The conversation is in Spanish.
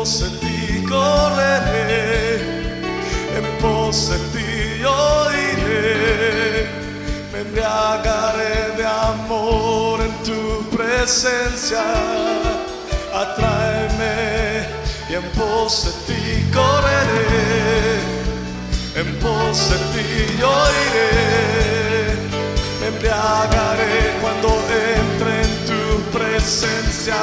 pos de ti correré, en pos de ti yo iré, me embriagaré de amor en tu presencia, atráeme y en pos de ti correré, en pos de ti yo iré, me embriagaré cuando entre en tu presencia